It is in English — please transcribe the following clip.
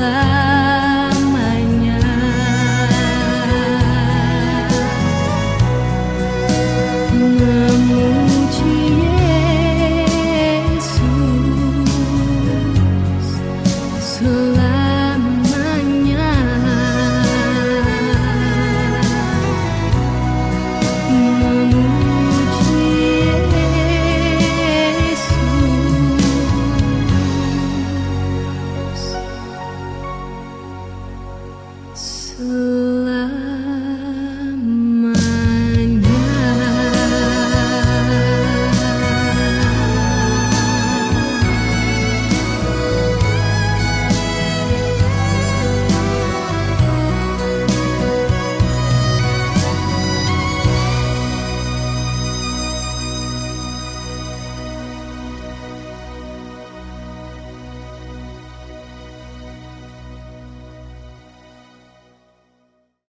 alive.